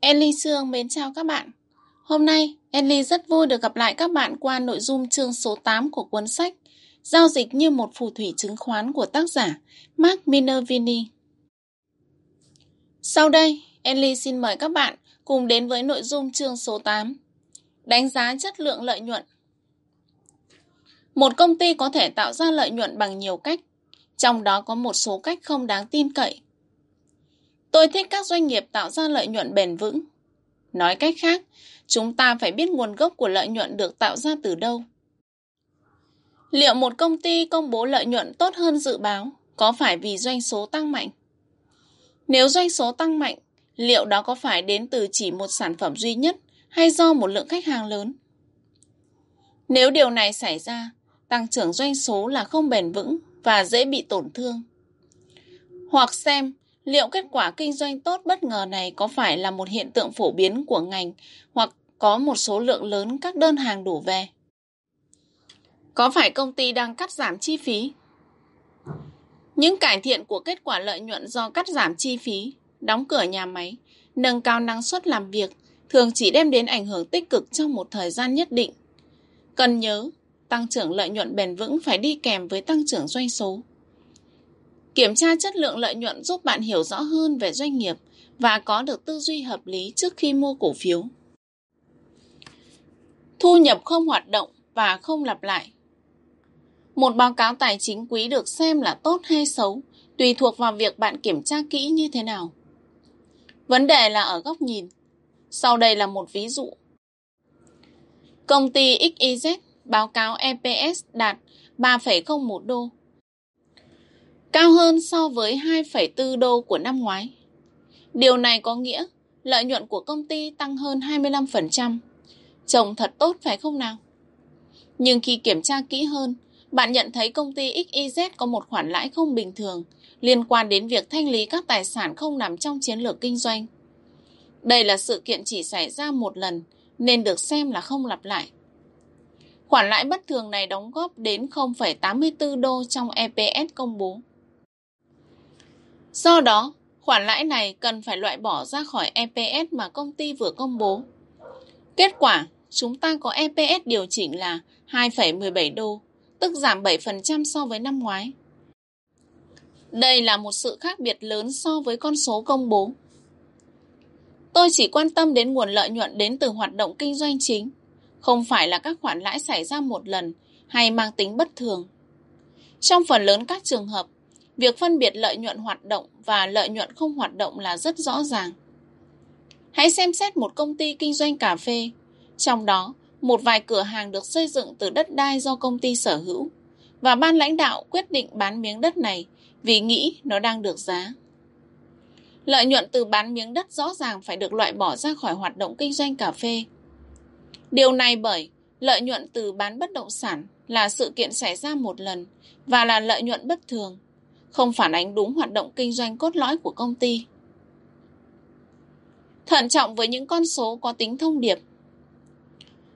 Ellie Sương mến chào các bạn. Hôm nay, Ellie rất vui được gặp lại các bạn qua nội dung chương số 8 của cuốn sách Giao dịch như một phù thủy chứng khoán của tác giả Mark Minervini. Sau đây, Ellie xin mời các bạn cùng đến với nội dung chương số 8 Đánh giá chất lượng lợi nhuận Một công ty có thể tạo ra lợi nhuận bằng nhiều cách, trong đó có một số cách không đáng tin cậy Tôi thích các doanh nghiệp tạo ra lợi nhuận bền vững. Nói cách khác, chúng ta phải biết nguồn gốc của lợi nhuận được tạo ra từ đâu. Liệu một công ty công bố lợi nhuận tốt hơn dự báo có phải vì doanh số tăng mạnh? Nếu doanh số tăng mạnh, liệu đó có phải đến từ chỉ một sản phẩm duy nhất hay do một lượng khách hàng lớn? Nếu điều này xảy ra, tăng trưởng doanh số là không bền vững và dễ bị tổn thương. Hoặc xem Liệu kết quả kinh doanh tốt bất ngờ này có phải là một hiện tượng phổ biến của ngành hoặc có một số lượng lớn các đơn hàng đủ về? Có phải công ty đang cắt giảm chi phí? Những cải thiện của kết quả lợi nhuận do cắt giảm chi phí, đóng cửa nhà máy, nâng cao năng suất làm việc thường chỉ đem đến ảnh hưởng tích cực trong một thời gian nhất định. Cần nhớ, tăng trưởng lợi nhuận bền vững phải đi kèm với tăng trưởng doanh số. Kiểm tra chất lượng lợi nhuận giúp bạn hiểu rõ hơn về doanh nghiệp và có được tư duy hợp lý trước khi mua cổ phiếu. Thu nhập không hoạt động và không lặp lại. Một báo cáo tài chính quý được xem là tốt hay xấu tùy thuộc vào việc bạn kiểm tra kỹ như thế nào. Vấn đề là ở góc nhìn. Sau đây là một ví dụ. Công ty XYZ báo cáo EPS đạt 3,01 đô cao hơn so với 2,4 đô của năm ngoái. Điều này có nghĩa lợi nhuận của công ty tăng hơn 25%. Trông thật tốt phải không nào? Nhưng khi kiểm tra kỹ hơn, bạn nhận thấy công ty XYZ có một khoản lãi không bình thường liên quan đến việc thanh lý các tài sản không nằm trong chiến lược kinh doanh. Đây là sự kiện chỉ xảy ra một lần nên được xem là không lặp lại. Khoản lãi bất thường này đóng góp đến 0,84 đô trong EPS công bố. Do đó, khoản lãi này cần phải loại bỏ ra khỏi EPS mà công ty vừa công bố. Kết quả, chúng ta có EPS điều chỉnh là 2,17 đô, tức giảm 7% so với năm ngoái. Đây là một sự khác biệt lớn so với con số công bố. Tôi chỉ quan tâm đến nguồn lợi nhuận đến từ hoạt động kinh doanh chính, không phải là các khoản lãi xảy ra một lần hay mang tính bất thường. Trong phần lớn các trường hợp, Việc phân biệt lợi nhuận hoạt động và lợi nhuận không hoạt động là rất rõ ràng. Hãy xem xét một công ty kinh doanh cà phê. Trong đó, một vài cửa hàng được xây dựng từ đất đai do công ty sở hữu và ban lãnh đạo quyết định bán miếng đất này vì nghĩ nó đang được giá. Lợi nhuận từ bán miếng đất rõ ràng phải được loại bỏ ra khỏi hoạt động kinh doanh cà phê. Điều này bởi lợi nhuận từ bán bất động sản là sự kiện xảy ra một lần và là lợi nhuận bất thường không phản ánh đúng hoạt động kinh doanh cốt lõi của công ty. Thận trọng với những con số có tính thông điệp.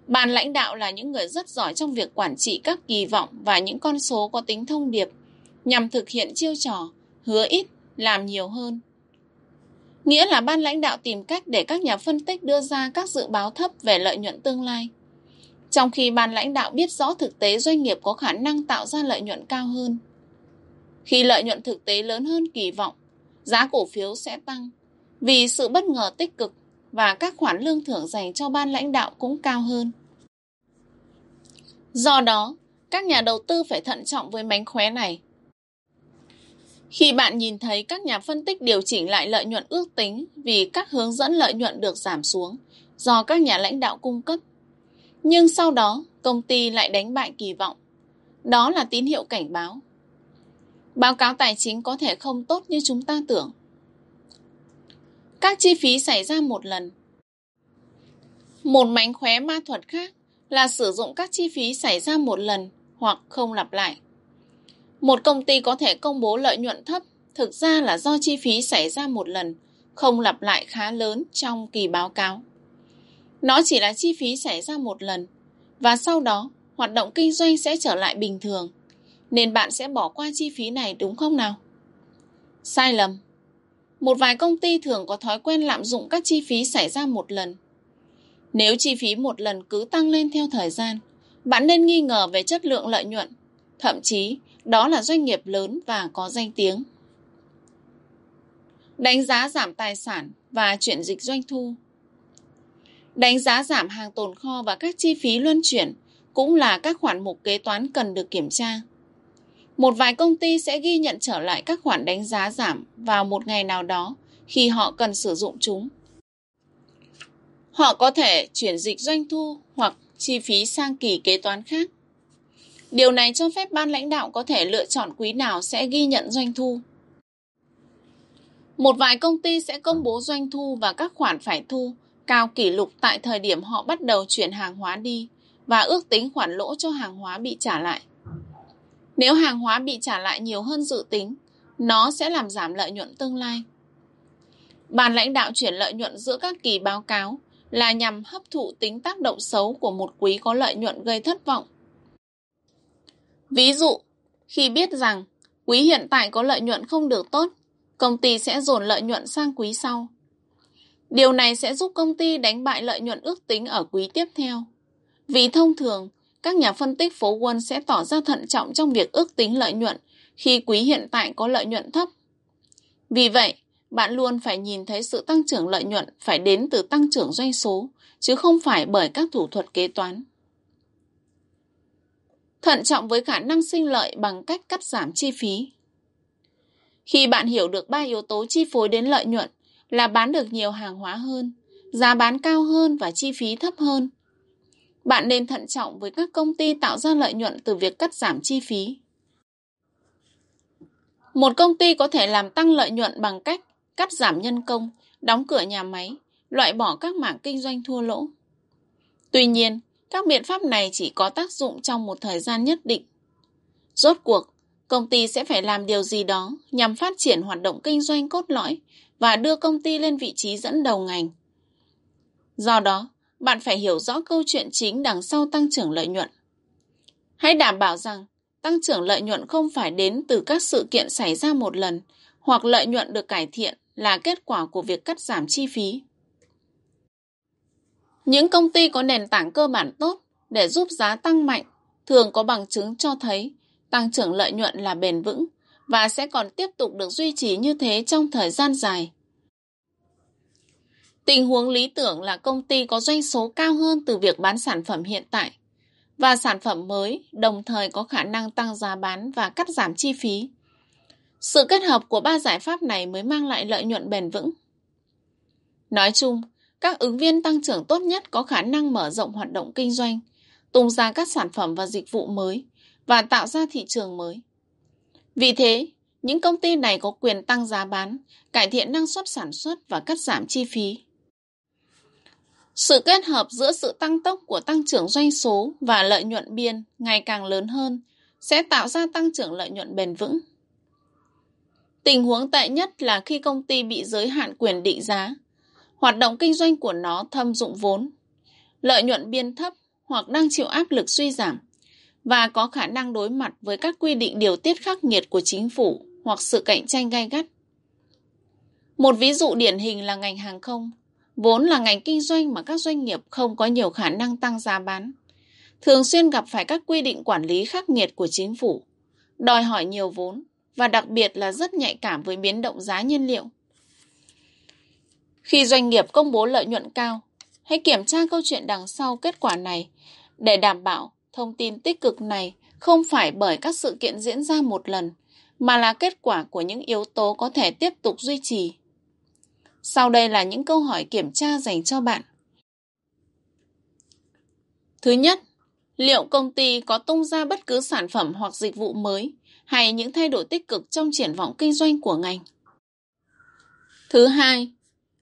Ban lãnh đạo là những người rất giỏi trong việc quản trị các kỳ vọng và những con số có tính thông điệp nhằm thực hiện chiêu trò hứa ít, làm nhiều hơn. Nghĩa là ban lãnh đạo tìm cách để các nhà phân tích đưa ra các dự báo thấp về lợi nhuận tương lai. Trong khi ban lãnh đạo biết rõ thực tế doanh nghiệp có khả năng tạo ra lợi nhuận cao hơn. Khi lợi nhuận thực tế lớn hơn kỳ vọng, giá cổ phiếu sẽ tăng vì sự bất ngờ tích cực và các khoản lương thưởng dành cho ban lãnh đạo cũng cao hơn. Do đó, các nhà đầu tư phải thận trọng với mánh khóe này. Khi bạn nhìn thấy các nhà phân tích điều chỉnh lại lợi nhuận ước tính vì các hướng dẫn lợi nhuận được giảm xuống do các nhà lãnh đạo cung cấp, nhưng sau đó công ty lại đánh bại kỳ vọng, đó là tín hiệu cảnh báo Báo cáo tài chính có thể không tốt như chúng ta tưởng. Các chi phí xảy ra một lần. Một mánh khóe ma thuật khác là sử dụng các chi phí xảy ra một lần hoặc không lặp lại. Một công ty có thể công bố lợi nhuận thấp thực ra là do chi phí xảy ra một lần, không lặp lại khá lớn trong kỳ báo cáo. Nó chỉ là chi phí xảy ra một lần và sau đó hoạt động kinh doanh sẽ trở lại bình thường nên bạn sẽ bỏ qua chi phí này đúng không nào? Sai lầm. một vài công ty thường có thói quen lạm dụng các chi phí xảy ra một lần. Nếu chi phí một lần cứ tăng lên theo thời gian, bạn nên nghi ngờ về chất lượng lợi nhuận. Thậm chí, đó là doanh nghiệp lớn và có danh tiếng. Đánh giá giảm tài sản và chuyển dịch doanh thu Đánh giá giảm hàng tồn kho và các chi phí luân chuyển cũng là các khoản mục kế toán cần được kiểm tra. Một vài công ty sẽ ghi nhận trở lại các khoản đánh giá giảm vào một ngày nào đó khi họ cần sử dụng chúng. Họ có thể chuyển dịch doanh thu hoặc chi phí sang kỳ kế toán khác. Điều này cho phép ban lãnh đạo có thể lựa chọn quý nào sẽ ghi nhận doanh thu. Một vài công ty sẽ công bố doanh thu và các khoản phải thu cao kỷ lục tại thời điểm họ bắt đầu chuyển hàng hóa đi và ước tính khoản lỗ cho hàng hóa bị trả lại. Nếu hàng hóa bị trả lại nhiều hơn dự tính, nó sẽ làm giảm lợi nhuận tương lai. Bàn lãnh đạo chuyển lợi nhuận giữa các kỳ báo cáo là nhằm hấp thụ tính tác động xấu của một quý có lợi nhuận gây thất vọng. Ví dụ, khi biết rằng quý hiện tại có lợi nhuận không được tốt, công ty sẽ dồn lợi nhuận sang quý sau. Điều này sẽ giúp công ty đánh bại lợi nhuận ước tính ở quý tiếp theo. Vì thông thường, các nhà phân tích phố Wall sẽ tỏ ra thận trọng trong việc ước tính lợi nhuận khi quý hiện tại có lợi nhuận thấp. Vì vậy, bạn luôn phải nhìn thấy sự tăng trưởng lợi nhuận phải đến từ tăng trưởng doanh số, chứ không phải bởi các thủ thuật kế toán. Thận trọng với khả năng sinh lợi bằng cách cắt giảm chi phí. Khi bạn hiểu được ba yếu tố chi phối đến lợi nhuận là bán được nhiều hàng hóa hơn, giá bán cao hơn và chi phí thấp hơn, bạn nên thận trọng với các công ty tạo ra lợi nhuận từ việc cắt giảm chi phí. Một công ty có thể làm tăng lợi nhuận bằng cách cắt giảm nhân công, đóng cửa nhà máy, loại bỏ các mảng kinh doanh thua lỗ. Tuy nhiên, các biện pháp này chỉ có tác dụng trong một thời gian nhất định. Rốt cuộc, công ty sẽ phải làm điều gì đó nhằm phát triển hoạt động kinh doanh cốt lõi và đưa công ty lên vị trí dẫn đầu ngành. Do đó, bạn phải hiểu rõ câu chuyện chính đằng sau tăng trưởng lợi nhuận. Hãy đảm bảo rằng, tăng trưởng lợi nhuận không phải đến từ các sự kiện xảy ra một lần, hoặc lợi nhuận được cải thiện là kết quả của việc cắt giảm chi phí. Những công ty có nền tảng cơ bản tốt để giúp giá tăng mạnh thường có bằng chứng cho thấy tăng trưởng lợi nhuận là bền vững và sẽ còn tiếp tục được duy trì như thế trong thời gian dài. Tình huống lý tưởng là công ty có doanh số cao hơn từ việc bán sản phẩm hiện tại và sản phẩm mới đồng thời có khả năng tăng giá bán và cắt giảm chi phí. Sự kết hợp của ba giải pháp này mới mang lại lợi nhuận bền vững. Nói chung, các ứng viên tăng trưởng tốt nhất có khả năng mở rộng hoạt động kinh doanh, tung ra các sản phẩm và dịch vụ mới và tạo ra thị trường mới. Vì thế, những công ty này có quyền tăng giá bán, cải thiện năng suất sản xuất và cắt giảm chi phí. Sự kết hợp giữa sự tăng tốc của tăng trưởng doanh số và lợi nhuận biên ngày càng lớn hơn sẽ tạo ra tăng trưởng lợi nhuận bền vững. Tình huống tệ nhất là khi công ty bị giới hạn quyền định giá, hoạt động kinh doanh của nó thâm dụng vốn, lợi nhuận biên thấp hoặc đang chịu áp lực suy giảm và có khả năng đối mặt với các quy định điều tiết khắc nghiệt của chính phủ hoặc sự cạnh tranh gay gắt. Một ví dụ điển hình là ngành hàng không, vốn là ngành kinh doanh mà các doanh nghiệp không có nhiều khả năng tăng giá bán. Thường xuyên gặp phải các quy định quản lý khắc nghiệt của chính phủ, đòi hỏi nhiều vốn và đặc biệt là rất nhạy cảm với biến động giá nhiên liệu. Khi doanh nghiệp công bố lợi nhuận cao, hãy kiểm tra câu chuyện đằng sau kết quả này để đảm bảo thông tin tích cực này không phải bởi các sự kiện diễn ra một lần, mà là kết quả của những yếu tố có thể tiếp tục duy trì. Sau đây là những câu hỏi kiểm tra dành cho bạn. Thứ nhất, liệu công ty có tung ra bất cứ sản phẩm hoặc dịch vụ mới hay những thay đổi tích cực trong triển vọng kinh doanh của ngành? Thứ hai,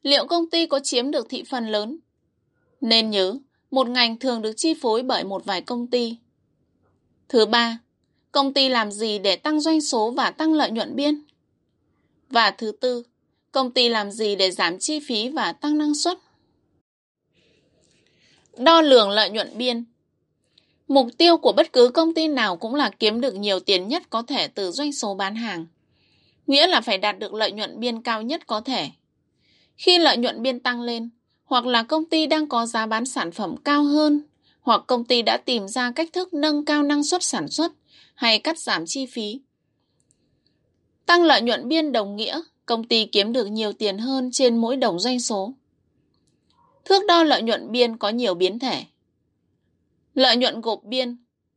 liệu công ty có chiếm được thị phần lớn? Nên nhớ, một ngành thường được chi phối bởi một vài công ty. Thứ ba, công ty làm gì để tăng doanh số và tăng lợi nhuận biên? Và thứ tư, công ty làm gì để giảm chi phí và tăng năng suất? Đo lường lợi nhuận biên Mục tiêu của bất cứ công ty nào cũng là kiếm được nhiều tiền nhất có thể từ doanh số bán hàng. nghĩa là phải đạt được lợi nhuận biên cao nhất có thể. Khi lợi nhuận biên tăng lên, hoặc là công ty đang có giá bán sản phẩm cao hơn, hoặc công ty đã tìm ra cách thức nâng cao năng suất sản xuất hay cắt giảm chi phí. Tăng lợi nhuận biên đồng nghĩa công ty kiếm được nhiều tiền hơn trên mỗi đồng doanh số. Thước đo lợi nhuận biên có nhiều biến thể. Lợi nhuận gộp biên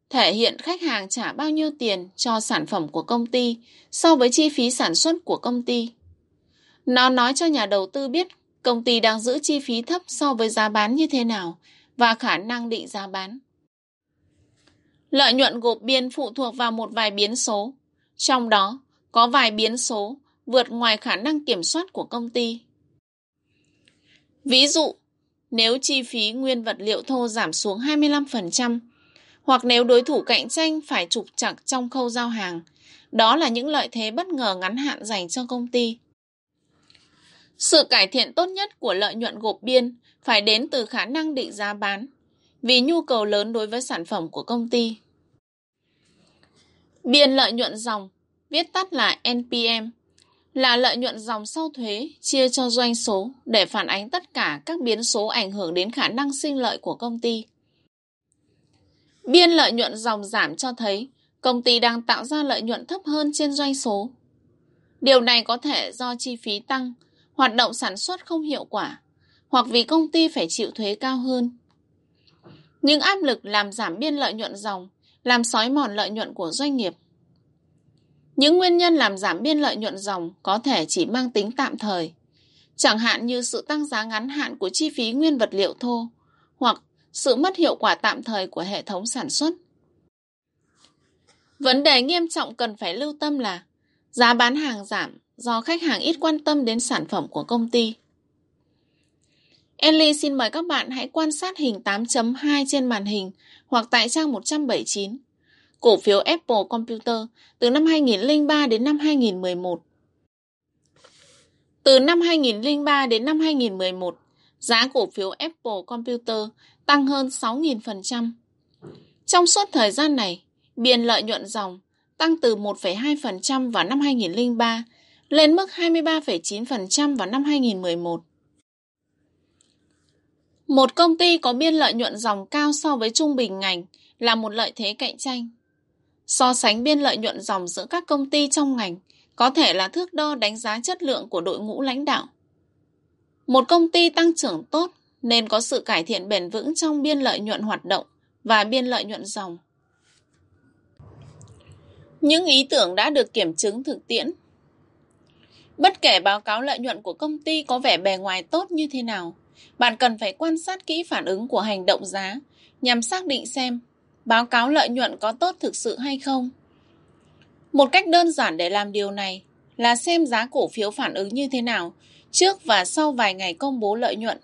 thể hiện khách hàng trả bao nhiêu tiền cho sản phẩm của công ty so với chi phí sản xuất của công ty. Nó nói cho nhà đầu tư biết công ty đang giữ chi phí thấp so với giá bán như thế nào và khả năng định giá bán. Lợi nhuận gộp biên phụ thuộc vào một vài biến số, trong đó có vài biến số vượt ngoài khả năng kiểm soát của công ty. Ví dụ, nếu chi phí nguyên vật liệu thô giảm xuống 25%, hoặc nếu đối thủ cạnh tranh phải trục chặt trong khâu giao hàng, đó là những lợi thế bất ngờ ngắn hạn dành cho công ty. Sự cải thiện tốt nhất của lợi nhuận gộp biên phải đến từ khả năng định giá bán, vì nhu cầu lớn đối với sản phẩm của công ty. Biên lợi nhuận dòng, viết tắt là NPM, là lợi nhuận dòng sau thuế chia cho doanh số để phản ánh tất cả các biến số ảnh hưởng đến khả năng sinh lợi của công ty. Biên lợi nhuận dòng giảm cho thấy công ty đang tạo ra lợi nhuận thấp hơn trên doanh số. Điều này có thể do chi phí tăng, hoạt động sản xuất không hiệu quả, hoặc vì công ty phải chịu thuế cao hơn. Nhưng áp lực làm giảm biên lợi nhuận dòng, làm sói mòn lợi nhuận của doanh nghiệp. Những nguyên nhân làm giảm biên lợi nhuận dòng có thể chỉ mang tính tạm thời, chẳng hạn như sự tăng giá ngắn hạn của chi phí nguyên vật liệu thô, hoặc sự mất hiệu quả tạm thời của hệ thống sản xuất. Vấn đề nghiêm trọng cần phải lưu tâm là giá bán hàng giảm do khách hàng ít quan tâm đến sản phẩm của công ty. Ellie xin mời các bạn hãy quan sát hình 8.2 trên màn hình hoặc tại trang 179. Cổ phiếu Apple Computer từ năm 2003 đến năm 2011. Từ năm 2003 đến năm 2011, giá cổ phiếu Apple Computer tăng hơn 6.000%. Trong suốt thời gian này, biên lợi nhuận dòng tăng từ 1,2% vào năm 2003 lên mức 23,9% vào năm 2011. Một công ty có biên lợi nhuận dòng cao so với trung bình ngành là một lợi thế cạnh tranh. So sánh biên lợi nhuận dòng giữa các công ty trong ngành có thể là thước đo đánh giá chất lượng của đội ngũ lãnh đạo. Một công ty tăng trưởng tốt nên có sự cải thiện bền vững trong biên lợi nhuận hoạt động và biên lợi nhuận dòng. Những ý tưởng đã được kiểm chứng thực tiễn Bất kể báo cáo lợi nhuận của công ty có vẻ bề ngoài tốt như thế nào, bạn cần phải quan sát kỹ phản ứng của hành động giá nhằm xác định xem báo cáo lợi nhuận có tốt thực sự hay không. Một cách đơn giản để làm điều này là xem giá cổ phiếu phản ứng như thế nào trước và sau vài ngày công bố lợi nhuận.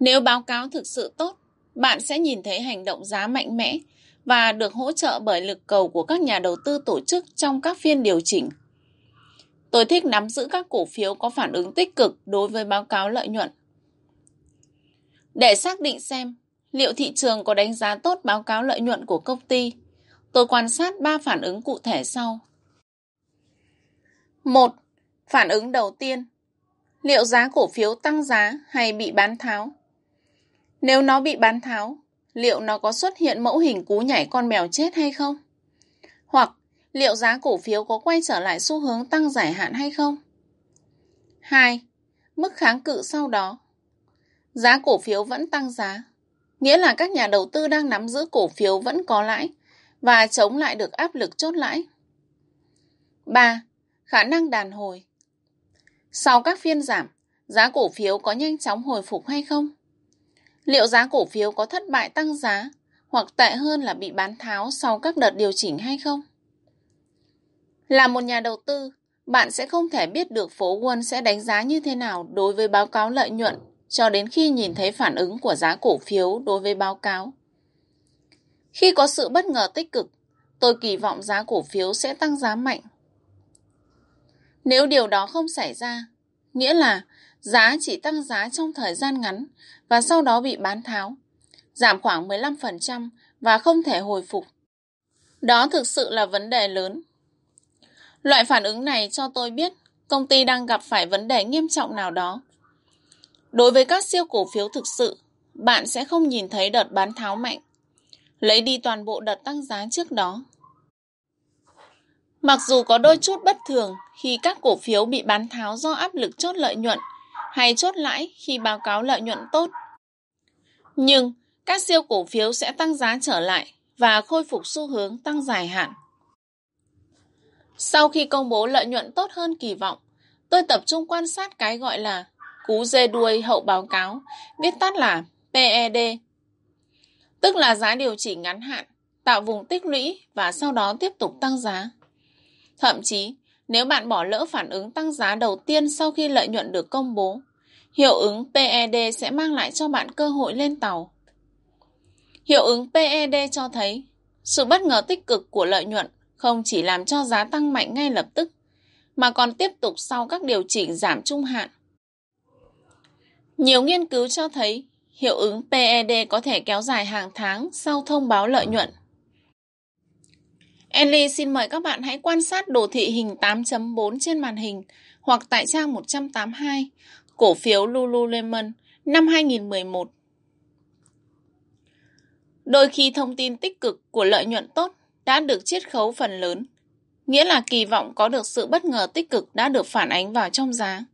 Nếu báo cáo thực sự tốt, bạn sẽ nhìn thấy hành động giá mạnh mẽ và được hỗ trợ bởi lực cầu của các nhà đầu tư tổ chức trong các phiên điều chỉnh. Tôi thích nắm giữ các cổ phiếu có phản ứng tích cực đối với báo cáo lợi nhuận. Để xác định xem liệu thị trường có đánh giá tốt báo cáo lợi nhuận của công ty, tôi quan sát 3 phản ứng cụ thể sau. 1. Phản ứng đầu tiên. Liệu giá cổ phiếu tăng giá hay bị bán tháo? Nếu nó bị bán tháo, liệu nó có xuất hiện mẫu hình cú nhảy con mèo chết hay không? Hoặc liệu giá cổ phiếu có quay trở lại xu hướng tăng giải hạn hay không? 2. Mức kháng cự sau đó. Giá cổ phiếu vẫn tăng giá, nghĩa là các nhà đầu tư đang nắm giữ cổ phiếu vẫn có lãi và chống lại được áp lực chốt lãi. 3. Khả năng đàn hồi. Sau các phiên giảm, giá cổ phiếu có nhanh chóng hồi phục hay không? Liệu giá cổ phiếu có thất bại tăng giá hoặc tệ hơn là bị bán tháo sau các đợt điều chỉnh hay không? Là một nhà đầu tư, bạn sẽ không thể biết được phố Wall sẽ đánh giá như thế nào đối với báo cáo lợi nhuận cho đến khi nhìn thấy phản ứng của giá cổ phiếu đối với báo cáo. Khi có sự bất ngờ tích cực, tôi kỳ vọng giá cổ phiếu sẽ tăng giá mạnh. Nếu điều đó không xảy ra, nghĩa là giá chỉ tăng giá trong thời gian ngắn và sau đó bị bán tháo, giảm khoảng 15% và không thể hồi phục. Đó thực sự là vấn đề lớn Loại phản ứng này cho tôi biết công ty đang gặp phải vấn đề nghiêm trọng nào đó. Đối với các siêu cổ phiếu thực sự, bạn sẽ không nhìn thấy đợt bán tháo mạnh, lấy đi toàn bộ đợt tăng giá trước đó. Mặc dù có đôi chút bất thường khi các cổ phiếu bị bán tháo do áp lực chốt lợi nhuận hay chốt lãi khi báo cáo lợi nhuận tốt. Nhưng các siêu cổ phiếu sẽ tăng giá trở lại và khôi phục xu hướng tăng dài hạn. Sau khi công bố lợi nhuận tốt hơn kỳ vọng, tôi tập trung quan sát cái gọi là cú dê đuôi hậu báo cáo, viết tắt là PED, tức là giá điều chỉnh ngắn hạn, tạo vùng tích lũy và sau đó tiếp tục tăng giá. Thậm chí, nếu bạn bỏ lỡ phản ứng tăng giá đầu tiên sau khi lợi nhuận được công bố, hiệu ứng PED sẽ mang lại cho bạn cơ hội lên tàu. Hiệu ứng PED cho thấy sự bất ngờ tích cực của lợi nhuận không chỉ làm cho giá tăng mạnh ngay lập tức, mà còn tiếp tục sau các điều chỉnh giảm trung hạn. Nhiều nghiên cứu cho thấy hiệu ứng PED có thể kéo dài hàng tháng sau thông báo lợi nhuận. Ellie xin mời các bạn hãy quan sát đồ thị hình 8.4 trên màn hình hoặc tại trang 182, cổ phiếu Lululemon năm 2011. Đôi khi thông tin tích cực của lợi nhuận tốt đã được chiết khấu phần lớn, nghĩa là kỳ vọng có được sự bất ngờ tích cực đã được phản ánh vào trong giá.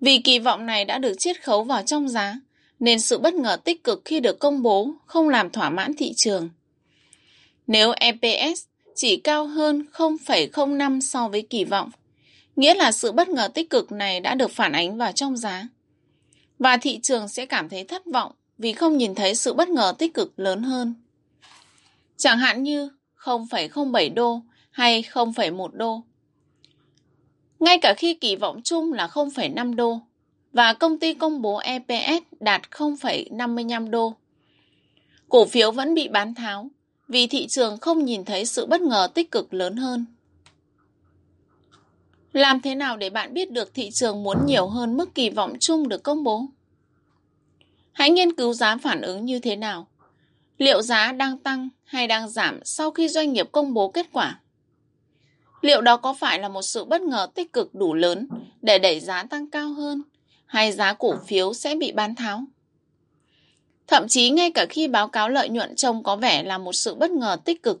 Vì kỳ vọng này đã được chiết khấu vào trong giá, nên sự bất ngờ tích cực khi được công bố không làm thỏa mãn thị trường. Nếu EPS chỉ cao hơn 0,05 so với kỳ vọng, nghĩa là sự bất ngờ tích cực này đã được phản ánh vào trong giá. Và thị trường sẽ cảm thấy thất vọng vì không nhìn thấy sự bất ngờ tích cực lớn hơn. Chẳng hạn như 0,07 đô hay 0,1 đô. Ngay cả khi kỳ vọng chung là 0,5 đô và công ty công bố EPS đạt 0,55 đô. Cổ phiếu vẫn bị bán tháo vì thị trường không nhìn thấy sự bất ngờ tích cực lớn hơn. Làm thế nào để bạn biết được thị trường muốn nhiều hơn mức kỳ vọng chung được công bố? Hãy nghiên cứu giá phản ứng như thế nào. Liệu giá đang tăng hay đang giảm sau khi doanh nghiệp công bố kết quả? Liệu đó có phải là một sự bất ngờ tích cực đủ lớn để đẩy giá tăng cao hơn hay giá cổ phiếu sẽ bị bán tháo? Thậm chí ngay cả khi báo cáo lợi nhuận trông có vẻ là một sự bất ngờ tích cực,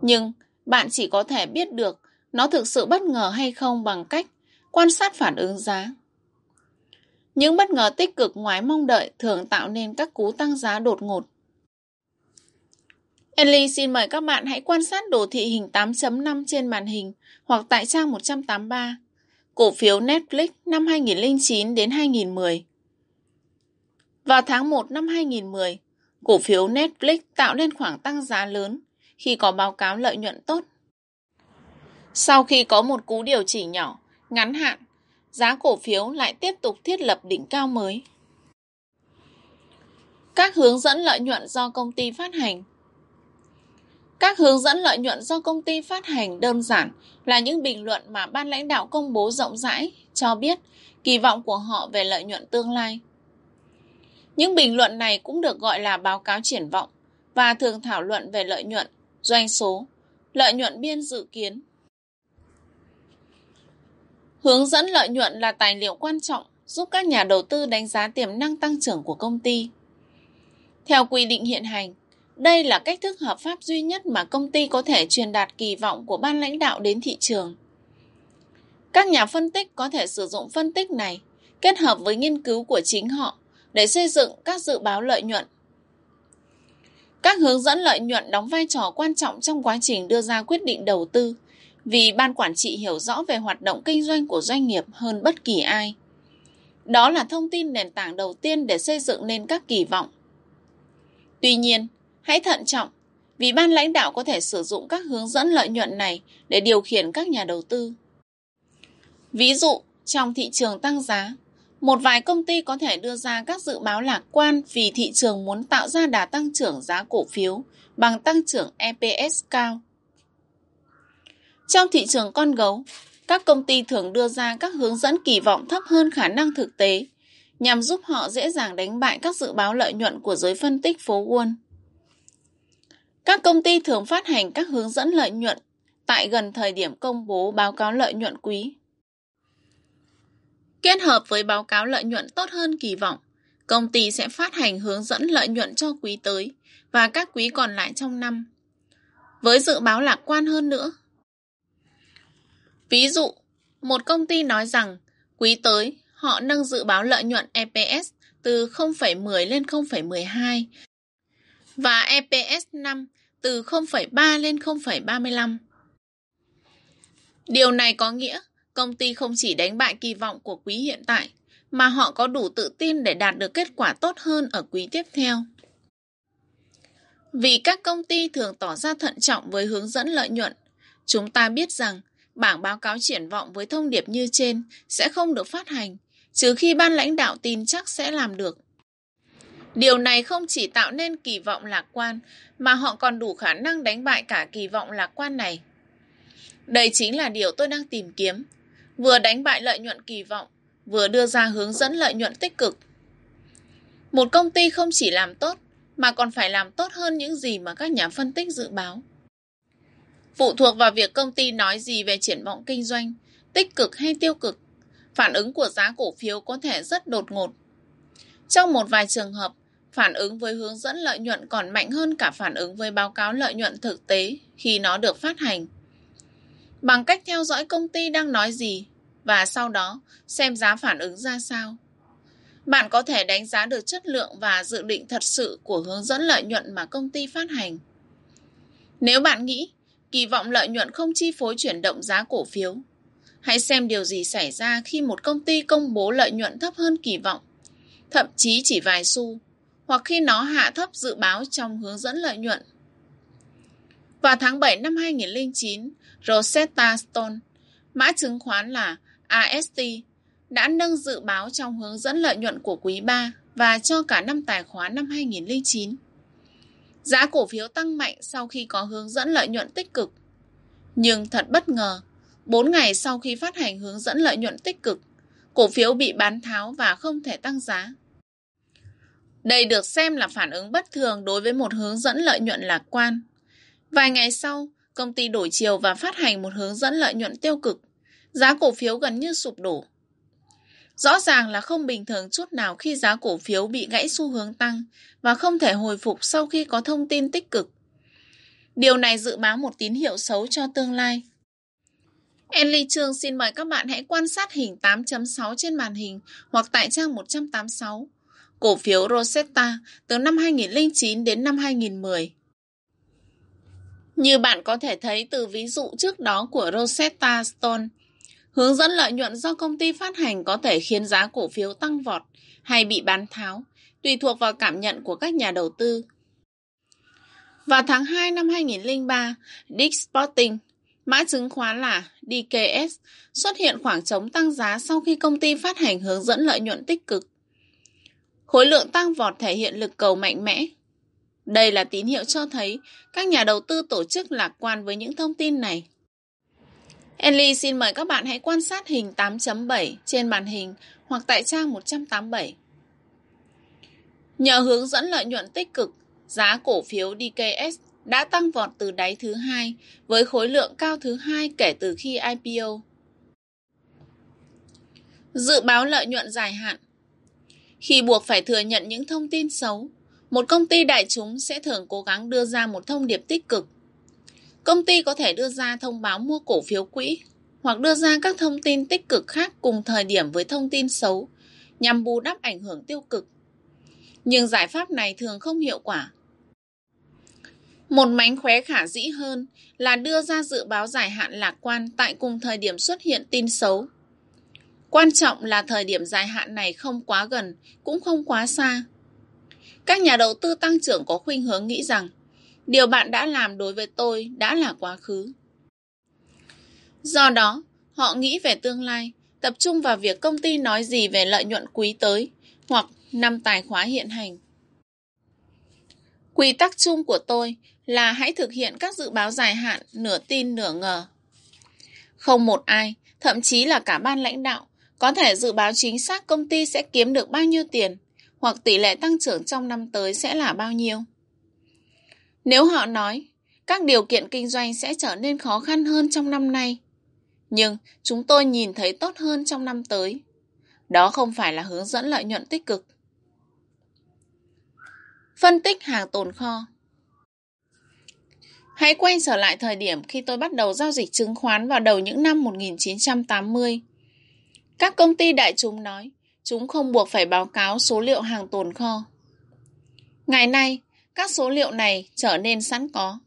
nhưng bạn chỉ có thể biết được nó thực sự bất ngờ hay không bằng cách quan sát phản ứng giá. Những bất ngờ tích cực ngoài mong đợi thường tạo nên các cú tăng giá đột ngột. Enly xin mời các bạn hãy quan sát đồ thị hình 8.5 trên màn hình hoặc tại trang 183. Cổ phiếu Netflix năm 2009 đến 2010. Vào tháng 1 năm 2010, cổ phiếu Netflix tạo nên khoảng tăng giá lớn khi có báo cáo lợi nhuận tốt. Sau khi có một cú điều chỉnh nhỏ, ngắn hạn, giá cổ phiếu lại tiếp tục thiết lập đỉnh cao mới. Các hướng dẫn lợi nhuận do công ty phát hành các hướng dẫn lợi nhuận do công ty phát hành đơn giản là những bình luận mà ban lãnh đạo công bố rộng rãi cho biết kỳ vọng của họ về lợi nhuận tương lai. Những bình luận này cũng được gọi là báo cáo triển vọng và thường thảo luận về lợi nhuận, doanh số, lợi nhuận biên dự kiến. Hướng dẫn lợi nhuận là tài liệu quan trọng giúp các nhà đầu tư đánh giá tiềm năng tăng trưởng của công ty. Theo quy định hiện hành, đây là cách thức hợp pháp duy nhất mà công ty có thể truyền đạt kỳ vọng của ban lãnh đạo đến thị trường. Các nhà phân tích có thể sử dụng phân tích này kết hợp với nghiên cứu của chính họ để xây dựng các dự báo lợi nhuận. Các hướng dẫn lợi nhuận đóng vai trò quan trọng trong quá trình đưa ra quyết định đầu tư vì ban quản trị hiểu rõ về hoạt động kinh doanh của doanh nghiệp hơn bất kỳ ai. Đó là thông tin nền tảng đầu tiên để xây dựng nên các kỳ vọng. Tuy nhiên, hãy thận trọng vì ban lãnh đạo có thể sử dụng các hướng dẫn lợi nhuận này để điều khiển các nhà đầu tư. Ví dụ, trong thị trường tăng giá, một vài công ty có thể đưa ra các dự báo lạc quan vì thị trường muốn tạo ra đà tăng trưởng giá cổ phiếu bằng tăng trưởng EPS cao. Trong thị trường con gấu, các công ty thường đưa ra các hướng dẫn kỳ vọng thấp hơn khả năng thực tế nhằm giúp họ dễ dàng đánh bại các dự báo lợi nhuận của giới phân tích phố Wall. Các công ty thường phát hành các hướng dẫn lợi nhuận tại gần thời điểm công bố báo cáo lợi nhuận quý. Kết hợp với báo cáo lợi nhuận tốt hơn kỳ vọng, công ty sẽ phát hành hướng dẫn lợi nhuận cho quý tới và các quý còn lại trong năm. Với dự báo lạc quan hơn nữa. Ví dụ, một công ty nói rằng quý tới họ nâng dự báo lợi nhuận EPS từ 0,10 lên 0,12 và EPS 5 từ 0,3 lên 0,35. Điều này có nghĩa công ty không chỉ đánh bại kỳ vọng của quý hiện tại, mà họ có đủ tự tin để đạt được kết quả tốt hơn ở quý tiếp theo. Vì các công ty thường tỏ ra thận trọng với hướng dẫn lợi nhuận, chúng ta biết rằng bảng báo cáo triển vọng với thông điệp như trên sẽ không được phát hành, trừ khi ban lãnh đạo tin chắc sẽ làm được. Điều này không chỉ tạo nên kỳ vọng lạc quan, mà họ còn đủ khả năng đánh bại cả kỳ vọng lạc quan này. Đây chính là điều tôi đang tìm kiếm. Vừa đánh bại lợi nhuận kỳ vọng, vừa đưa ra hướng dẫn lợi nhuận tích cực. Một công ty không chỉ làm tốt, mà còn phải làm tốt hơn những gì mà các nhà phân tích dự báo. Phụ thuộc vào việc công ty nói gì về triển vọng kinh doanh, tích cực hay tiêu cực, phản ứng của giá cổ phiếu có thể rất đột ngột. Trong một vài trường hợp, phản ứng với hướng dẫn lợi nhuận còn mạnh hơn cả phản ứng với báo cáo lợi nhuận thực tế khi nó được phát hành. Bằng cách theo dõi công ty đang nói gì và sau đó xem giá phản ứng ra sao. Bạn có thể đánh giá được chất lượng và dự định thật sự của hướng dẫn lợi nhuận mà công ty phát hành. Nếu bạn nghĩ kỳ vọng lợi nhuận không chi phối chuyển động giá cổ phiếu, hãy xem điều gì xảy ra khi một công ty công bố lợi nhuận thấp hơn kỳ vọng, thậm chí chỉ vài xu, hoặc khi nó hạ thấp dự báo trong hướng dẫn lợi nhuận. Vào tháng 7 năm 2009, Rosetta Stone, mã chứng khoán là AST, đã nâng dự báo trong hướng dẫn lợi nhuận của quý 3 và cho cả năm tài khoá năm 2009. Giá cổ phiếu tăng mạnh sau khi có hướng dẫn lợi nhuận tích cực. Nhưng thật bất ngờ, 4 ngày sau khi phát hành hướng dẫn lợi nhuận tích cực, cổ phiếu bị bán tháo và không thể tăng giá. Đây được xem là phản ứng bất thường đối với một hướng dẫn lợi nhuận lạc quan. Vài ngày sau, công ty đổi chiều và phát hành một hướng dẫn lợi nhuận tiêu cực. Giá cổ phiếu gần như sụp đổ. Rõ ràng là không bình thường chút nào khi giá cổ phiếu bị gãy xu hướng tăng và không thể hồi phục sau khi có thông tin tích cực. Điều này dự báo một tín hiệu xấu cho tương lai. Enly Trương xin mời các bạn hãy quan sát hình 8.6 trên màn hình hoặc tại trang 186. Cổ phiếu Rosetta từ năm 2009 đến năm 2010. Như bạn có thể thấy từ ví dụ trước đó của Rosetta Stone, hướng dẫn lợi nhuận do công ty phát hành có thể khiến giá cổ phiếu tăng vọt hay bị bán tháo, tùy thuộc vào cảm nhận của các nhà đầu tư. Vào tháng 2 năm 2003, Dick Sporting, mã chứng khoán là DKS, xuất hiện khoảng trống tăng giá sau khi công ty phát hành hướng dẫn lợi nhuận tích cực. Khối lượng tăng vọt thể hiện lực cầu mạnh mẽ. Đây là tín hiệu cho thấy các nhà đầu tư tổ chức lạc quan với những thông tin này. Enly xin mời các bạn hãy quan sát hình 8.7 trên màn hình hoặc tại trang 187. Nhờ hướng dẫn lợi nhuận tích cực, giá cổ phiếu DKS đã tăng vọt từ đáy thứ hai với khối lượng cao thứ hai kể từ khi IPO. Dự báo lợi nhuận dài hạn khi buộc phải thừa nhận những thông tin xấu, một công ty đại chúng sẽ thường cố gắng đưa ra một thông điệp tích cực. Công ty có thể đưa ra thông báo mua cổ phiếu quỹ hoặc đưa ra các thông tin tích cực khác cùng thời điểm với thông tin xấu nhằm bù đắp ảnh hưởng tiêu cực. Nhưng giải pháp này thường không hiệu quả. Một mánh khóe khả dĩ hơn là đưa ra dự báo dài hạn lạc quan tại cùng thời điểm xuất hiện tin xấu. Quan trọng là thời điểm dài hạn này không quá gần, cũng không quá xa. Các nhà đầu tư tăng trưởng có khuynh hướng nghĩ rằng điều bạn đã làm đối với tôi đã là quá khứ. Do đó, họ nghĩ về tương lai, tập trung vào việc công ty nói gì về lợi nhuận quý tới hoặc năm tài khóa hiện hành. Quy tắc chung của tôi là hãy thực hiện các dự báo dài hạn nửa tin nửa ngờ. Không một ai, thậm chí là cả ban lãnh đạo, có thể dự báo chính xác công ty sẽ kiếm được bao nhiêu tiền hoặc tỷ lệ tăng trưởng trong năm tới sẽ là bao nhiêu. Nếu họ nói, các điều kiện kinh doanh sẽ trở nên khó khăn hơn trong năm nay. Nhưng chúng tôi nhìn thấy tốt hơn trong năm tới. Đó không phải là hướng dẫn lợi nhuận tích cực. Phân tích hàng tồn kho Hãy quay trở lại thời điểm khi tôi bắt đầu giao dịch chứng khoán vào đầu những năm 1980. Các công ty đại chúng nói chúng không buộc phải báo cáo số liệu hàng tồn kho. Ngày nay, các số liệu này trở nên sẵn có.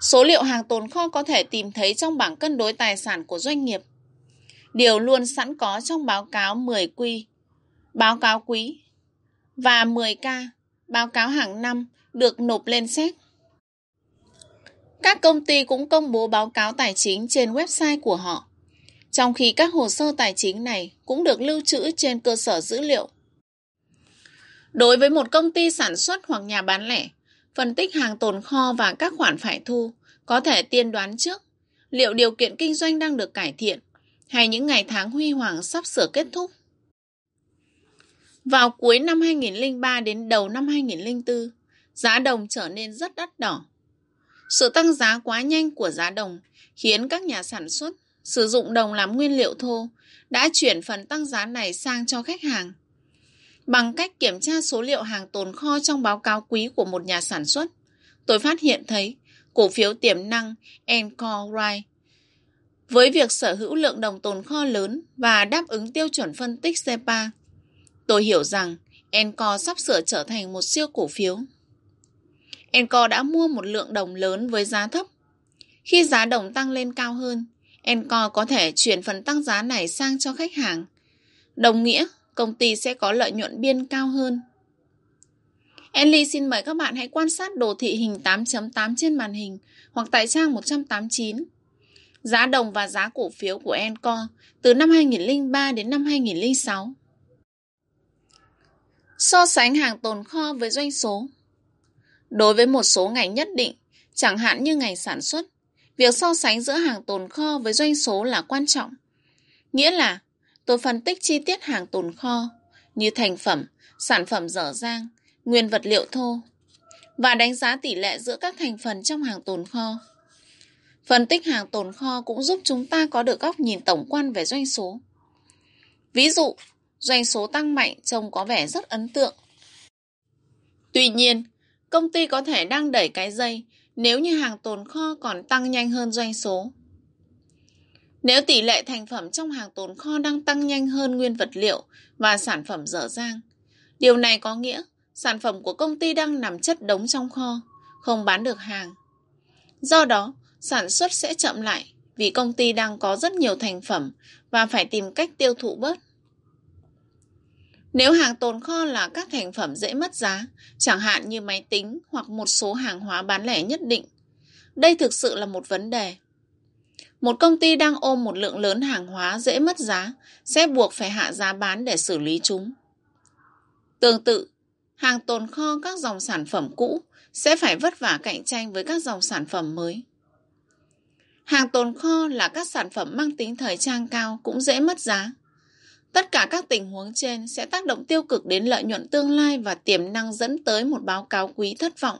Số liệu hàng tồn kho có thể tìm thấy trong bảng cân đối tài sản của doanh nghiệp. Điều luôn sẵn có trong báo cáo 10Q, báo cáo quý và 10K, báo cáo hàng năm được nộp lên xét. Các công ty cũng công bố báo cáo tài chính trên website của họ, trong khi các hồ sơ tài chính này cũng được lưu trữ trên cơ sở dữ liệu. Đối với một công ty sản xuất hoặc nhà bán lẻ, phân tích hàng tồn kho và các khoản phải thu có thể tiên đoán trước liệu điều kiện kinh doanh đang được cải thiện hay những ngày tháng huy hoàng sắp sửa kết thúc. Vào cuối năm 2003 đến đầu năm 2004, giá đồng trở nên rất đắt đỏ. Sự tăng giá quá nhanh của giá đồng khiến các nhà sản xuất sử dụng đồng làm nguyên liệu thô đã chuyển phần tăng giá này sang cho khách hàng. Bằng cách kiểm tra số liệu hàng tồn kho trong báo cáo quý của một nhà sản xuất, tôi phát hiện thấy cổ phiếu tiềm năng Encore Ride với việc sở hữu lượng đồng tồn kho lớn và đáp ứng tiêu chuẩn phân tích CEPA. Tôi hiểu rằng Encore sắp sửa trở thành một siêu cổ phiếu. Encore đã mua một lượng đồng lớn với giá thấp. Khi giá đồng tăng lên cao hơn, Enco có thể chuyển phần tăng giá này sang cho khách hàng. Đồng nghĩa, công ty sẽ có lợi nhuận biên cao hơn. Enly xin mời các bạn hãy quan sát đồ thị hình 8.8 trên màn hình hoặc tại trang 189. Giá đồng và giá cổ phiếu của Enco từ năm 2003 đến năm 2006. So sánh hàng tồn kho với doanh số Đối với một số ngành nhất định, chẳng hạn như ngành sản xuất, việc so sánh giữa hàng tồn kho với doanh số là quan trọng. Nghĩa là tôi phân tích chi tiết hàng tồn kho như thành phẩm, sản phẩm dở dang, nguyên vật liệu thô và đánh giá tỷ lệ giữa các thành phần trong hàng tồn kho. Phân tích hàng tồn kho cũng giúp chúng ta có được góc nhìn tổng quan về doanh số. Ví dụ, doanh số tăng mạnh trông có vẻ rất ấn tượng. Tuy nhiên, công ty có thể đang đẩy cái dây nếu như hàng tồn kho còn tăng nhanh hơn doanh số. Nếu tỷ lệ thành phẩm trong hàng tồn kho đang tăng nhanh hơn nguyên vật liệu và sản phẩm dở dang, điều này có nghĩa sản phẩm của công ty đang nằm chất đống trong kho, không bán được hàng. Do đó, sản xuất sẽ chậm lại vì công ty đang có rất nhiều thành phẩm và phải tìm cách tiêu thụ bớt. Nếu hàng tồn kho là các thành phẩm dễ mất giá, chẳng hạn như máy tính hoặc một số hàng hóa bán lẻ nhất định, đây thực sự là một vấn đề. Một công ty đang ôm một lượng lớn hàng hóa dễ mất giá sẽ buộc phải hạ giá bán để xử lý chúng. Tương tự, hàng tồn kho các dòng sản phẩm cũ sẽ phải vất vả cạnh tranh với các dòng sản phẩm mới. Hàng tồn kho là các sản phẩm mang tính thời trang cao cũng dễ mất giá. Tất cả các tình huống trên sẽ tác động tiêu cực đến lợi nhuận tương lai và tiềm năng dẫn tới một báo cáo quý thất vọng.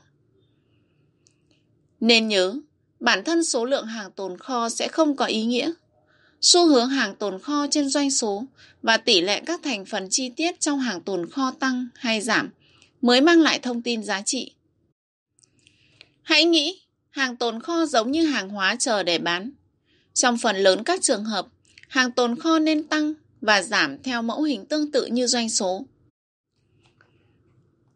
Nên nhớ, bản thân số lượng hàng tồn kho sẽ không có ý nghĩa. Xu hướng hàng tồn kho trên doanh số và tỷ lệ các thành phần chi tiết trong hàng tồn kho tăng hay giảm mới mang lại thông tin giá trị. Hãy nghĩ, hàng tồn kho giống như hàng hóa chờ để bán. Trong phần lớn các trường hợp, hàng tồn kho nên tăng và giảm theo mẫu hình tương tự như doanh số.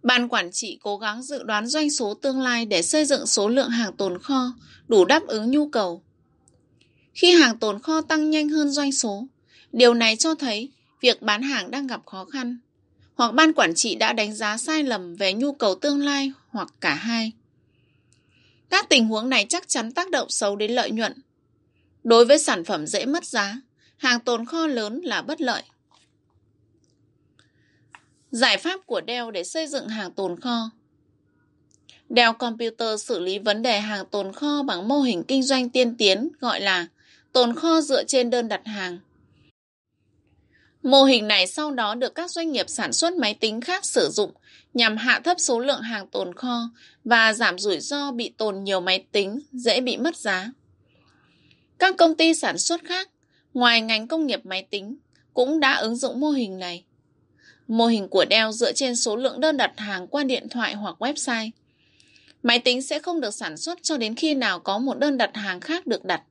Ban quản trị cố gắng dự đoán doanh số tương lai để xây dựng số lượng hàng tồn kho đủ đáp ứng nhu cầu. Khi hàng tồn kho tăng nhanh hơn doanh số, điều này cho thấy việc bán hàng đang gặp khó khăn, hoặc ban quản trị đã đánh giá sai lầm về nhu cầu tương lai hoặc cả hai. Các tình huống này chắc chắn tác động xấu đến lợi nhuận. Đối với sản phẩm dễ mất giá, hàng tồn kho lớn là bất lợi. Giải pháp của Dell để xây dựng hàng tồn kho Dell Computer xử lý vấn đề hàng tồn kho bằng mô hình kinh doanh tiên tiến gọi là tồn kho dựa trên đơn đặt hàng. Mô hình này sau đó được các doanh nghiệp sản xuất máy tính khác sử dụng nhằm hạ thấp số lượng hàng tồn kho và giảm rủi ro bị tồn nhiều máy tính, dễ bị mất giá. Các công ty sản xuất khác, ngoài ngành công nghiệp máy tính, cũng đã ứng dụng mô hình này. Mô hình của Dell dựa trên số lượng đơn đặt hàng qua điện thoại hoặc website. Máy tính sẽ không được sản xuất cho đến khi nào có một đơn đặt hàng khác được đặt.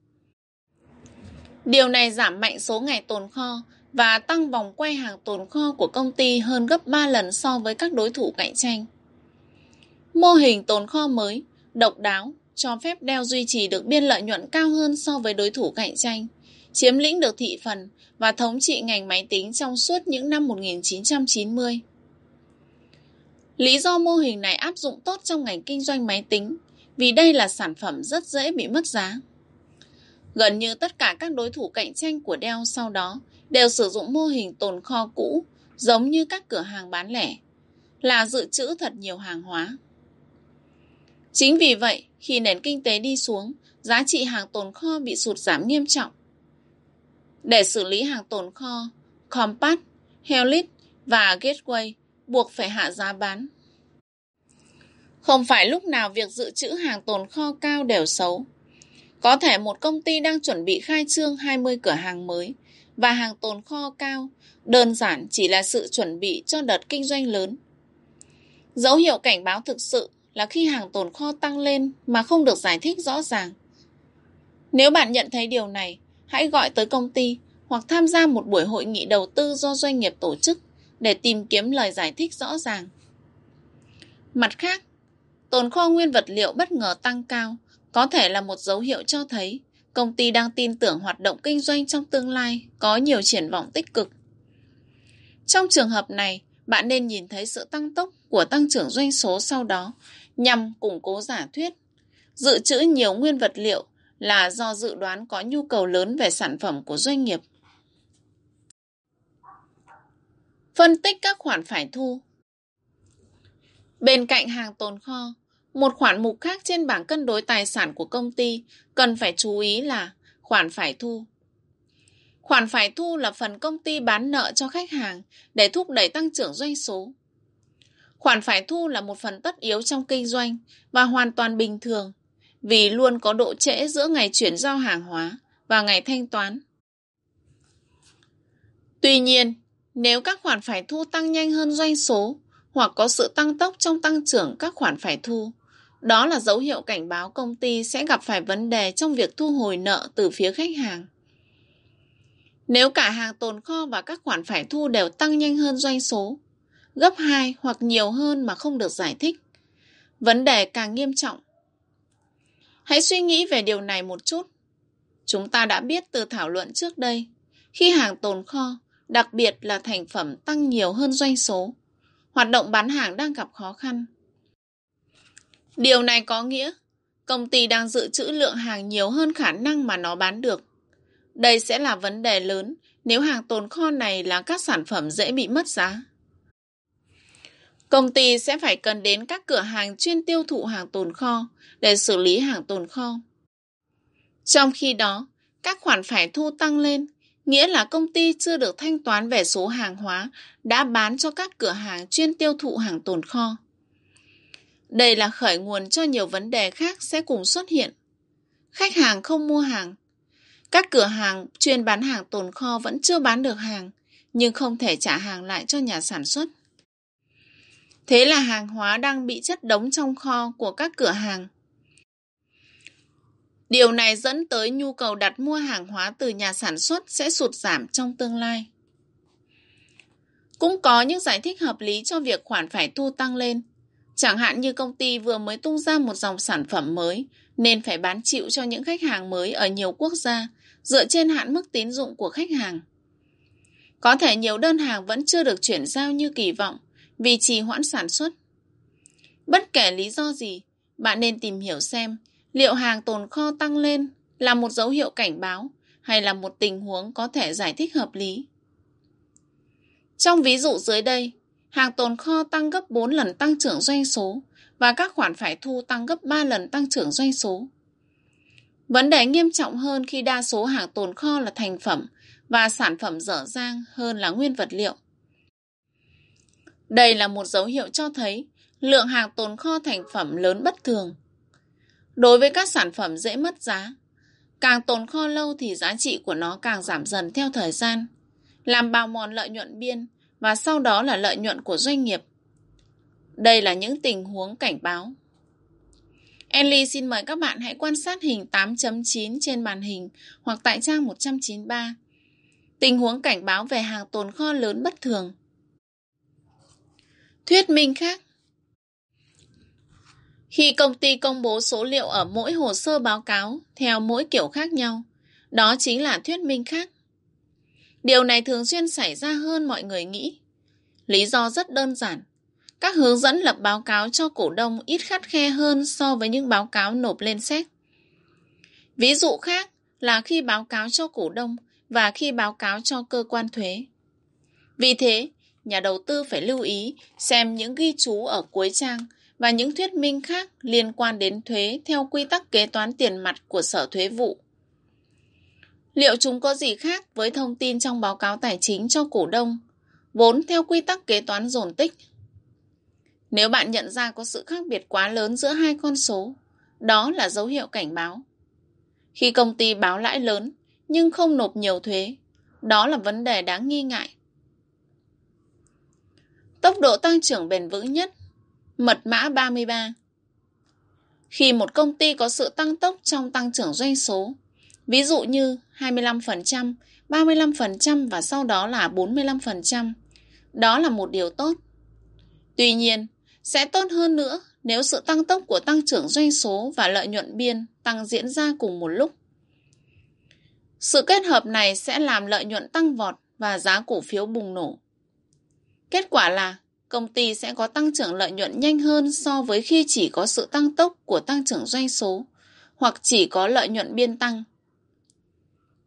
Điều này giảm mạnh số ngày tồn kho và tăng vòng quay hàng tồn kho của công ty hơn gấp 3 lần so với các đối thủ cạnh tranh. Mô hình tồn kho mới, độc đáo, cho phép Dell duy trì được biên lợi nhuận cao hơn so với đối thủ cạnh tranh, chiếm lĩnh được thị phần và thống trị ngành máy tính trong suốt những năm 1990. Lý do mô hình này áp dụng tốt trong ngành kinh doanh máy tính vì đây là sản phẩm rất dễ bị mất giá. Gần như tất cả các đối thủ cạnh tranh của Dell sau đó đều sử dụng mô hình tồn kho cũ giống như các cửa hàng bán lẻ, là dự trữ thật nhiều hàng hóa. Chính vì vậy, khi nền kinh tế đi xuống, giá trị hàng tồn kho bị sụt giảm nghiêm trọng. Để xử lý hàng tồn kho, Compact, Helix và Gateway buộc phải hạ giá bán. Không phải lúc nào việc dự trữ hàng tồn kho cao đều xấu. Có thể một công ty đang chuẩn bị khai trương 20 cửa hàng mới và hàng tồn kho cao, đơn giản chỉ là sự chuẩn bị cho đợt kinh doanh lớn. Dấu hiệu cảnh báo thực sự là khi hàng tồn kho tăng lên mà không được giải thích rõ ràng. Nếu bạn nhận thấy điều này, hãy gọi tới công ty hoặc tham gia một buổi hội nghị đầu tư do doanh nghiệp tổ chức để tìm kiếm lời giải thích rõ ràng. Mặt khác, tồn kho nguyên vật liệu bất ngờ tăng cao có thể là một dấu hiệu cho thấy công ty đang tin tưởng hoạt động kinh doanh trong tương lai có nhiều triển vọng tích cực. Trong trường hợp này, bạn nên nhìn thấy sự tăng tốc của tăng trưởng doanh số sau đó nhằm củng cố giả thuyết. Dự trữ nhiều nguyên vật liệu là do dự đoán có nhu cầu lớn về sản phẩm của doanh nghiệp. Phân tích các khoản phải thu Bên cạnh hàng tồn kho, một khoản mục khác trên bảng cân đối tài sản của công ty cần phải chú ý là khoản phải thu. Khoản phải thu là phần công ty bán nợ cho khách hàng để thúc đẩy tăng trưởng doanh số. Khoản phải thu là một phần tất yếu trong kinh doanh và hoàn toàn bình thường vì luôn có độ trễ giữa ngày chuyển giao hàng hóa và ngày thanh toán. Tuy nhiên, nếu các khoản phải thu tăng nhanh hơn doanh số hoặc có sự tăng tốc trong tăng trưởng các khoản phải thu, đó là dấu hiệu cảnh báo công ty sẽ gặp phải vấn đề trong việc thu hồi nợ từ phía khách hàng. Nếu cả hàng tồn kho và các khoản phải thu đều tăng nhanh hơn doanh số, gấp 2 hoặc nhiều hơn mà không được giải thích, vấn đề càng nghiêm trọng. Hãy suy nghĩ về điều này một chút. Chúng ta đã biết từ thảo luận trước đây, khi hàng tồn kho, đặc biệt là thành phẩm tăng nhiều hơn doanh số, hoạt động bán hàng đang gặp khó khăn. Điều này có nghĩa công ty đang dự trữ lượng hàng nhiều hơn khả năng mà nó bán được. Đây sẽ là vấn đề lớn nếu hàng tồn kho này là các sản phẩm dễ bị mất giá. Công ty sẽ phải cần đến các cửa hàng chuyên tiêu thụ hàng tồn kho để xử lý hàng tồn kho. Trong khi đó, các khoản phải thu tăng lên, nghĩa là công ty chưa được thanh toán về số hàng hóa đã bán cho các cửa hàng chuyên tiêu thụ hàng tồn kho. Đây là khởi nguồn cho nhiều vấn đề khác sẽ cùng xuất hiện. Khách hàng không mua hàng. Các cửa hàng chuyên bán hàng tồn kho vẫn chưa bán được hàng, nhưng không thể trả hàng lại cho nhà sản xuất. Thế là hàng hóa đang bị chất đống trong kho của các cửa hàng. Điều này dẫn tới nhu cầu đặt mua hàng hóa từ nhà sản xuất sẽ sụt giảm trong tương lai. Cũng có những giải thích hợp lý cho việc khoản phải thu tăng lên. Chẳng hạn như công ty vừa mới tung ra một dòng sản phẩm mới, nên phải bán chịu cho những khách hàng mới ở nhiều quốc gia, dựa trên hạn mức tín dụng của khách hàng. Có thể nhiều đơn hàng vẫn chưa được chuyển giao như kỳ vọng vì trì hoãn sản xuất. Bất kể lý do gì, bạn nên tìm hiểu xem liệu hàng tồn kho tăng lên là một dấu hiệu cảnh báo hay là một tình huống có thể giải thích hợp lý. Trong ví dụ dưới đây, hàng tồn kho tăng gấp 4 lần tăng trưởng doanh số và các khoản phải thu tăng gấp 3 lần tăng trưởng doanh số. Vấn đề nghiêm trọng hơn khi đa số hàng tồn kho là thành phẩm và sản phẩm dở dang hơn là nguyên vật liệu. Đây là một dấu hiệu cho thấy lượng hàng tồn kho thành phẩm lớn bất thường. Đối với các sản phẩm dễ mất giá, càng tồn kho lâu thì giá trị của nó càng giảm dần theo thời gian, làm bào mòn lợi nhuận biên và sau đó là lợi nhuận của doanh nghiệp. Đây là những tình huống cảnh báo. Enly xin mời các bạn hãy quan sát hình 8.9 trên màn hình hoặc tại trang 193. Tình huống cảnh báo về hàng tồn kho lớn bất thường. Thuyết minh khác Khi công ty công bố số liệu ở mỗi hồ sơ báo cáo theo mỗi kiểu khác nhau, đó chính là thuyết minh khác. Điều này thường xuyên xảy ra hơn mọi người nghĩ. Lý do rất đơn giản. Các hướng dẫn lập báo cáo cho cổ đông ít khắt khe hơn so với những báo cáo nộp lên xét. Ví dụ khác là khi báo cáo cho cổ đông và khi báo cáo cho cơ quan thuế. Vì thế, nhà đầu tư phải lưu ý xem những ghi chú ở cuối trang và những thuyết minh khác liên quan đến thuế theo quy tắc kế toán tiền mặt của Sở Thuế vụ. Liệu chúng có gì khác với thông tin trong báo cáo tài chính cho cổ đông, vốn theo quy tắc kế toán dồn tích? Nếu bạn nhận ra có sự khác biệt quá lớn giữa hai con số, đó là dấu hiệu cảnh báo. Khi công ty báo lãi lớn nhưng không nộp nhiều thuế, đó là vấn đề đáng nghi ngại. Tốc độ tăng trưởng bền vững nhất Mật mã 33 Khi một công ty có sự tăng tốc trong tăng trưởng doanh số, ví dụ như 25%, 35% và sau đó là 45%, đó là một điều tốt. Tuy nhiên, sẽ tốt hơn nữa nếu sự tăng tốc của tăng trưởng doanh số và lợi nhuận biên tăng diễn ra cùng một lúc. Sự kết hợp này sẽ làm lợi nhuận tăng vọt và giá cổ phiếu bùng nổ. Kết quả là công ty sẽ có tăng trưởng lợi nhuận nhanh hơn so với khi chỉ có sự tăng tốc của tăng trưởng doanh số hoặc chỉ có lợi nhuận biên tăng.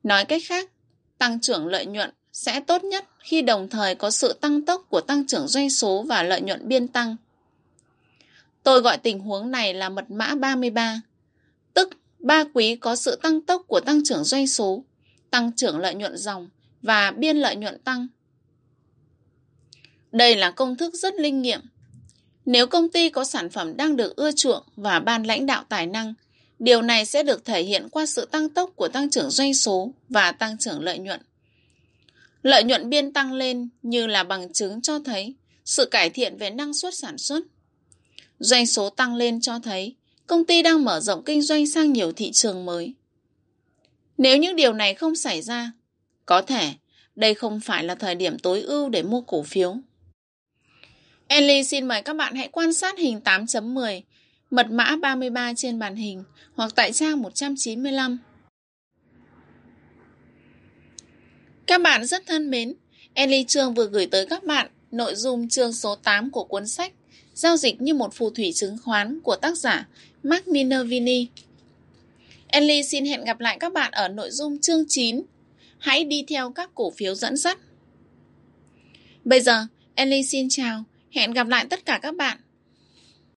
Nói cách khác, tăng trưởng lợi nhuận sẽ tốt nhất khi đồng thời có sự tăng tốc của tăng trưởng doanh số và lợi nhuận biên tăng. Tôi gọi tình huống này là mật mã 33, tức ba quý có sự tăng tốc của tăng trưởng doanh số, tăng trưởng lợi nhuận dòng và biên lợi nhuận tăng. Đây là công thức rất linh nghiệm. Nếu công ty có sản phẩm đang được ưa chuộng và ban lãnh đạo tài năng, điều này sẽ được thể hiện qua sự tăng tốc của tăng trưởng doanh số và tăng trưởng lợi nhuận. Lợi nhuận biên tăng lên như là bằng chứng cho thấy sự cải thiện về năng suất sản xuất. Doanh số tăng lên cho thấy công ty đang mở rộng kinh doanh sang nhiều thị trường mới. Nếu những điều này không xảy ra, có thể đây không phải là thời điểm tối ưu để mua cổ phiếu. Enly xin mời các bạn hãy quan sát hình 8.10, mật mã 33 trên màn hình hoặc tại trang 195. Các bạn rất thân mến, Enly Trương vừa gửi tới các bạn nội dung chương số 8 của cuốn sách Giao dịch như một phù thủy chứng khoán của tác giả Mark Minervini. Enly xin hẹn gặp lại các bạn ở nội dung chương 9. Hãy đi theo các cổ phiếu dẫn dắt. Bây giờ, Enly xin chào Hẹn gặp lại tất cả các bạn.